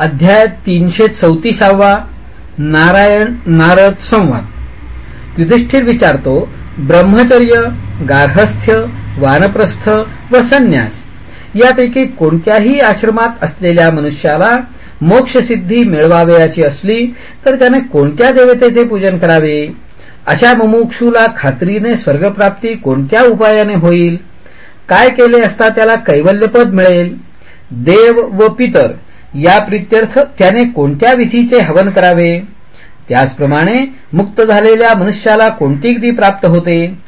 अध्याय तीनशे चौतीसावा नारायण नारद संवाद. युधिष्ठिर विचारतो ब्रह्मचर्य गार्हस्थ्य वानप्रस्थ व संन्यास यापैकी कोणत्याही आश्रमात असलेल्या मनुष्याला मोक्षसिद्धी मिळवावयाची असली तर त्याने कोणत्या देवतेचे पूजन करावे? अशा मुमुक्षूला खात्रीने स्वर्गप्राप्ती कोणत्या उपायाने होईल? काय केले असता त्याला कैवल्यपद मिळेल? देव व पितर या प्रित्यर्थ त्याने कोणत्या विधीचे हवन करावे? त्याचप्रमाणे मुक्त झालेल्या मनुष्याला कोणती गती प्राप्त होते?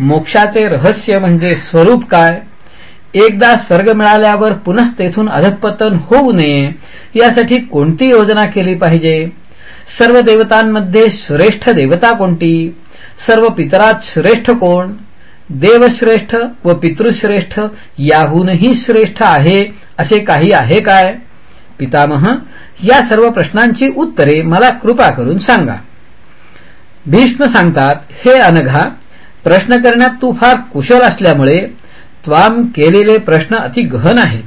मोक्षाचे रहस्य म्हणजे स्वरूप काय? एकदा स्वर्ग मिळाल्यावर पुन्हा तेथून अधपतन होऊ नये यासाठी कोणती योजना केली पाहिजे? सर्व देवतांमध्ये श्रेष्ठ देवता कोणती? सर्व पितरात श्रेष्ठ कोण? देवश्रेष्ठ व पितृश्रेष्ठ याहूनही श्रेष्ठ आहे असे काही आहे काय? पितामह या सर्व प्रश्नांची उत्तरे मला कृपा करून सांगा. भीष्म सांगतात हे अनघा प्रश्न करण्यात तू फार कुशल असल्यामुळे त्वाम केलेले प्रश्न अति गहन आहेत.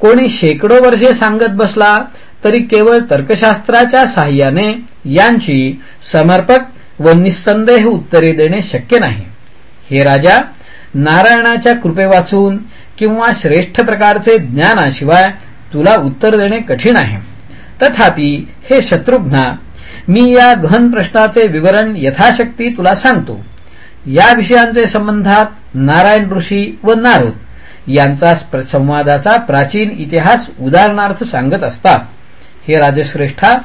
कोणी शेकडो वर्षे सांगत बसला तरी केवळ तर्कशास्त्राच्या साह्याने यांची समर्पक व निसंदेह उत्तरे देणे शक्य नाही. हे राजा नारायणाच्या कृपे वाचून किंवा श्रेष्ठ प्रकारचे ज्ञानाशिवाय तुला उत्तर देणे कठीण आहे. तथापि हे शत्रुघ्ना मी या गहन प्रश्नाचे विवरण यथाशक्ती तुला सांगतो. या विषयांचे संबंधात नारायण ऋषी व नारद यांचा संवादाचा प्राचीन इतिहास उदाहरणार्थ सांगत असतात. हे राजश्रेष्ठा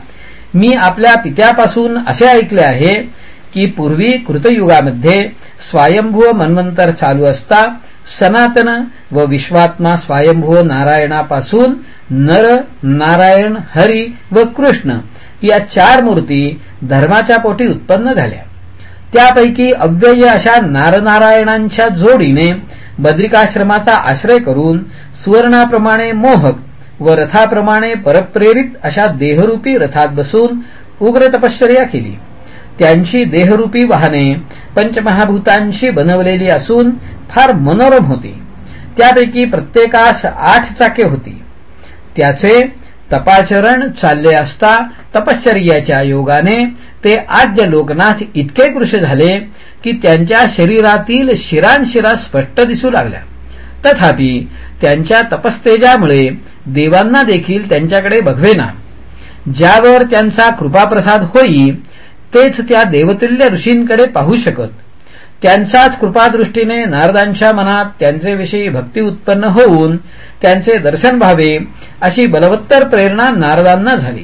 मी आपल्या पित्यापासून असे ऐकले आहे की पूर्वी कृतयुगामध्ये स्वयंभू मन्वंतर चालू असता सनातन व विश्वात्मा स्वायंभू नारायणापासून नर नारायण हरी व कृष्ण या चार मूर्ती धर्माच्या पोटी उत्पन्न झाल्या. त्यापैकी अव्यय अशा नारनारायणांच्या जोडीने बद्रिकाश्रमाचा आश्रय करून सुवर्णाप्रमाणे मोहक व रथाप्रमाणे परप्रेरित अशा देहरूपी रथात बसून उग्र तपश्चर्या केली. त्यांची देहरूपी वाहने पंचमहाभूतांशी बनवलेली असून फार मनोरम होती. त्यापैकी प्रत्येकास आठ चाके होती. त्याचे तपाचरण चालले असता तपश्चर्याच्या योगाने ते आद्य लोकनाथ इतके कृश झाले की त्यांच्या शरीरातील शिरांशिरा स्पष्ट दिसू लागल्या. तथापि त्यांच्या तपस्तेजामुळे देवांना देखील त्यांच्याकडे बघवेना. ज्यावर त्यांचा कृपाप्रसाद होई तेच त्या देवतुल्य ऋषींकडे पाहू शकत. त्यांच्याच कृपादृष्टीने नारदांच्या मनात त्यांचेविषयी भक्ती उत्पन्न होऊन त्यांचे दर्शन व्हावे अशी बलवत्तर प्रेरणा नारदांना झाली.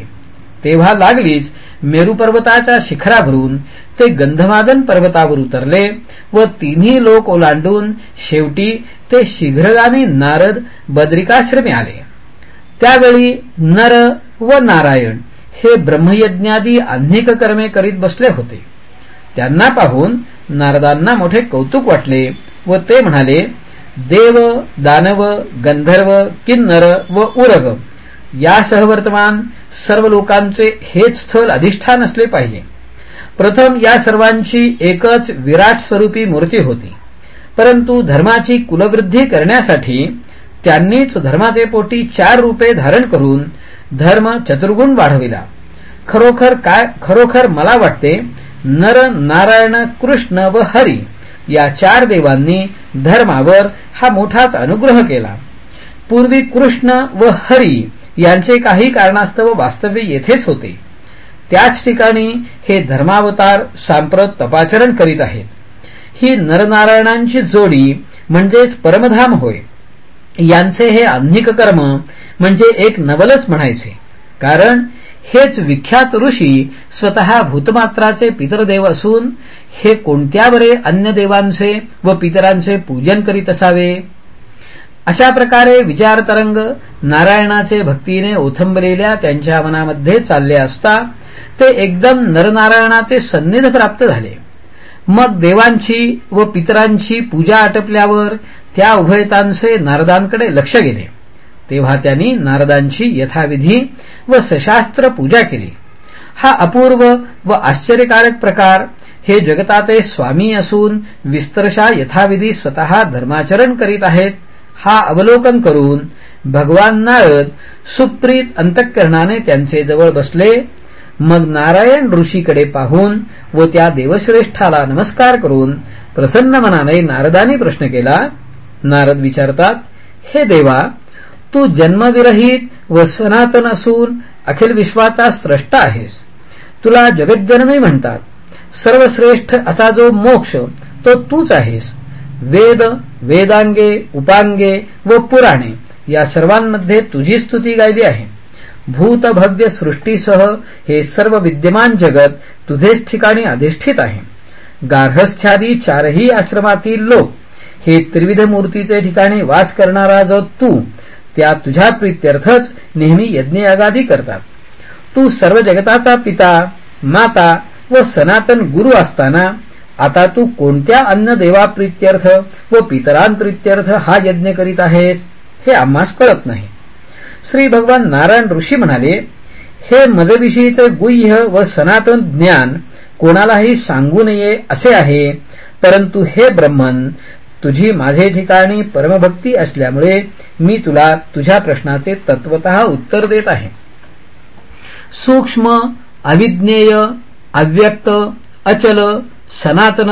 तेव्हा लागलीच मेरू पर्वताच्या शिखराभरून ते गंधमादन पर्वतावर उतरले व तिन्ही लोक ओलांडून शेवटी ते शीघ्रगामी नारद बद्रिकाश्रमी आले. त्यावेळी नर व नारायण हे ब्रह्मयज्ञादी आह्निक कर्मे करीत बसले होते. त्यांना पाहून नारदांना मोठे कौतुक वाटले व ते म्हणाले देव दानव गंधर्व किन्नर व उरग या सहवर्तमान सर्व लोकांचे हेच स्थल अधिष्ठान असले पाहिजे. प्रथम या सर्वांची एकच विराट स्वरूपी मूर्ती होती. परंतु धर्माची कुलवृद्धी करण्यासाठी त्यांनीच धर्माचे पोटी चार रूपे धारण करून धर्म चतुर्गुण वाढविला. खरोखर काय खरोखर मला वाटते नर नारायण कृष्ण व हरी या चार देवांनी धर्मावर हा मोठाच अनुग्रह केला. पूर्वी कृष्ण व हरी यांचे काही कारणास्तव वास्तव्य येथेच होते. त्याच ठिकाणी हे धर्मावतार सांप्रत तपाचरण करीत आहेत. ही नरनारायणांची जोडी म्हणजेच परमधाम होय. यांचे हे आह्निक कर्म म्हणजे एक नवलच म्हणायचे. कारण हेच विख्यात ऋषी स्वतः भूतमात्राचे पितरदेव असून हे कोणत्या बरे अन्य देवांचे व पितरांचे पूजन करीत असावे? अशा प्रकारे विचारतरंग नारायणाचे भक्तीने ओथंबलेल्या त्यांच्या मनामध्ये चालले असता ते एकदम नरनारायणाचे सन्निध प्राप्त झाले. मग देवांची व पितरांची पूजा आटपल्यावर त्या उभयतांचे नारदांकडे लक्ष गेले. तेव्हा त्यांनी नारदांची यथाविधी व सशास्त्र पूजा केली. हा अपूर्व व आश्चर्यकारक प्रकार हे जगताचे स्वामी असून विस्तरशा यथाविधी स्वतः धर्माचरण करीत आहेत हा अवलोकन करून भगवान नारद सुप्रीत अंतःकरणाने त्यांचे जवळ बसले मग नारायण ऋषीकडे पाहून व त्या देवश्रेष्ठाला नमस्कार करून प्रसन्न मनाने नारदाने प्रश्न केला नारद विचारतात हे देवा तू जन्मविरहित व सनातन असून अखिल विश्वाचा स्रष्टा आहेस. तुला जगज्जननी म्हणतात सर्वश्रेष्ठ असा जो मोक्ष तो तूच आहेस. वेद वेदांगे उपांगे व पुराणे या सर्वांमध्ये तुझी स्तुती गायली आहे. भूतभव्य सृष्टीसह हे सर्व विद्यमान जगत तुझेच ठिकाणी अधिष्ठित आहे. गार्हस्थ्यादी चारही आश्रमातील लोक हे त्रिविध मूर्तीचे ठिकाणी वास करणारा जो तू त्या तुझ्या प्रित्यर्थच नेहमी यज्ञयागादी करतात. तू सर्व जगताचा पिता माता व सनातन गुरु असताना आता तू कोणत्या अन्न देवाप्रित्यर्थ व पितरांप्रित्यर्थ हा यज्ञ करीत आहेस हे आम्हास कळत नाही. श्री भगवान नारायण ऋषी म्हणाले हे मजविषयीचे गुह्य व सनातन ज्ञान कोणालाही सांगू नये असे आहे परंतु हे ब्रह्मन तुझी माझे ठिकाणी परमभक्ती असल्यामुळे मी तुला तुझ्या प्रश्नाचे तत्वत उत्तर देत आहे. सूक्ष्म अविज्ञेय अव्यक्त अचल सनातन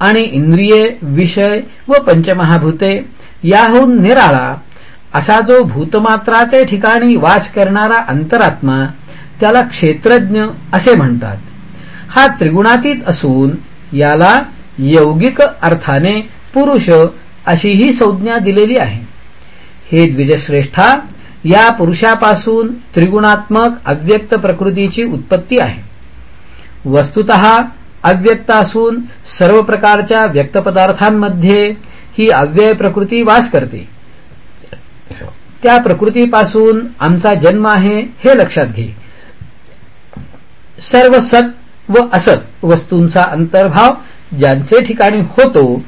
आणि इंद्रिये विषय व पंचमहाभूते याहून निराळा असा जो भूतमात्राचे ठिकाणी वास करणारा अंतरात्मा त्याला क्षेत्रज्ञ असे म्हणतात. हा त्रिगुणातीत असून याला यौगिक अर्थाने पुरुष अशी ही संज्ञा दिलेली आहे. हे द्विजश्रेष्ठा या पुरुषापासून त्रिगुणात्मक अव्यक्त प्रकृतीची उत्पत्ती आहे. वस्तुत अव्यक्त असून सर्व प्रकारच्या व्यक्त पदार्थांमध्ये ही अव्यय प्रकृती वास करते. त्या प्रकृतीपासून आमचा जन्म आहे हे लक्षात घे. सर्व सत व असत वस्तूंचा अंतर्भाव ज्यांचे ठिकाणी होतो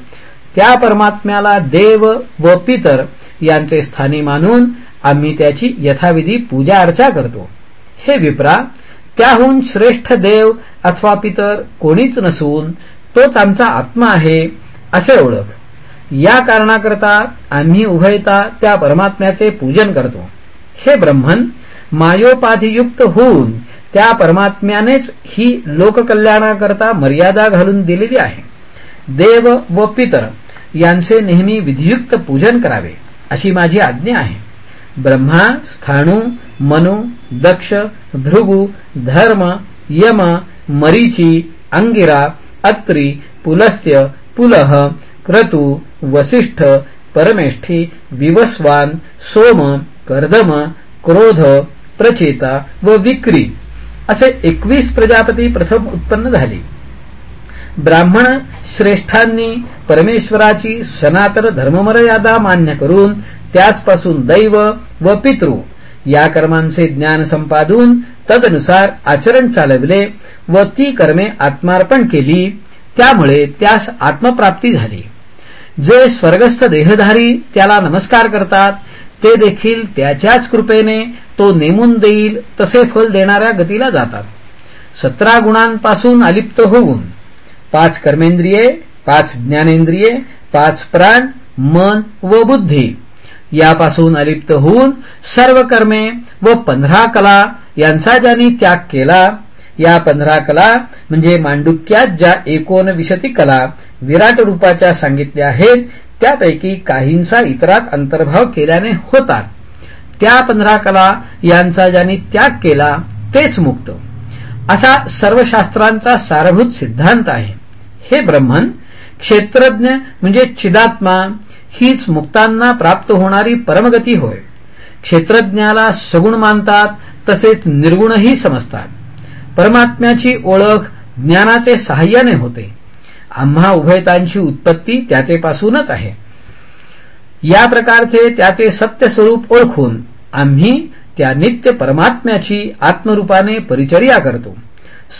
त्या परमात्म्याला देव व पितर यांचे स्थानी मानून आम्ही त्याची यथाविधी पूजा अर्चा करतो. हे विप्रा त्याहून श्रेष्ठ देव अथवा पितर कोणीच नसून तोच आमचा आत्मा आहे असे ओळख. या कारणाकरता आम्ही उभयता त्या परमात्म्याचे पूजन करतो. हे ब्रह्मन मायोपाधियुक्त होऊन त्या परमात्म्यानेच ही लोककल्याणाकरता मर्यादा घालून दिलेली आहे. देव व पितर यांचे नेहमी विधियुक्त पूजन करावे अशी माझी आज्ञा आहे. ब्रह्मा स्थाणू मनु दक्ष भृगु धर्म यम मरीची अंगिरा अत्री पुलस्त्य पुलह क्रतु वसिष्ठ परमेष्ठी विवस्वान सोम कर्दम क्रोध प्रचेता व विक्री. असे एकवीस प्रजापती प्रथम उत्पन्न झाले. ब्राह्मण श्रेष्ठांनी परमेश्वराची सनातन धर्ममर्यादा मान्य करून त्याचपासून दैव व पितृ या कर्मांचे ज्ञान संपादून तदनुसार आचरण चालविले व ती कर्मे आत्मार्पण केली. त्यामुळे त्यास आत्मप्राप्ती झाली. जे स्वर्गस्थ देहधारी त्याला नमस्कार करतात ते देखील त्याच्याच कृपेने तो नेमून देईल तसे फल देणाऱ्या गतीला जातात. सतरा गुणांपासून अलिप्त होऊन पाच कर्मेंद्रिये पाच ज्ञानेंद्रिये पाच प्राण मन व बुद्धी. यापासून अलिप्त होऊन सर्व कर्मे व पंधरा कला यांचा ज्यांनी त्याग केला या पंधरा कला म्हणजे मांडुक्यात ज्या एकोनविशती कला विराट रूपाच्या सांगितल्या आहेत त्यापैकी काहींचा इतरात अंतर्भाव केल्याने होतात. त्या पंधरा कला यांचा ज्यांनी त्याग केला तेच मुक्त. असा सर्व शास्त्रांचा सारभूत सिद्धांत आहे. हे ब्रह्मन क्षेत्रज्ञ म्हणजे चिदात्मा हीच मुक्तांना प्राप्त होणारी परमगती होय. क्षेत्रज्ञाला सगुण मानतात तसेच निर्गुणही समजतात. परमात्म्याची ओळख ज्ञानाचे सहाय्याने होते. आम्हा उभयतांची उत्पत्ती त्याचेपासूनच आहे. या प्रकारचे त्याचे सत्य स्वरूप ओळखून आम्ही त्या नित्य परमात्म्याची आत्मरूपाने परिचर्या करतो.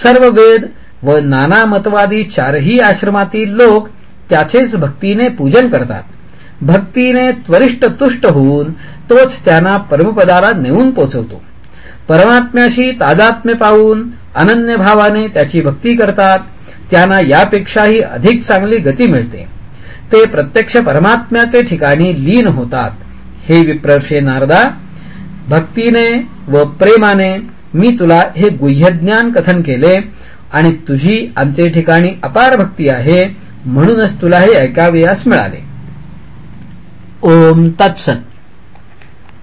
सर्व वेद व नाना मतवादी चारही आश्रमातील लोक त्याचेच भक्तीने पूजन करतात. भक्तीने त्वरिष्ट तुष्ट होऊन तोच त्यांना परमपदाला नेऊन पोचवतो. परमात्म्याशी तादात्म्य पाहून अनन्य भावाने त्याची भक्ती करतात त्यांना यापेक्षाही अधिक चांगली गती मिळते. ते प्रत्यक्ष परमात्म्याचे ठिकाणी लीन होतात. हे विप्रर्षे नारदा भक्तीने व प्रेमाने मी तुला हे गुह्यज्ञान कथन केले आणि तुझी आमचे ठिकाणी अपार भक्ती आहे म्हणूनच तुला हे ऐकावयास मिळाले. ओम तत्सत.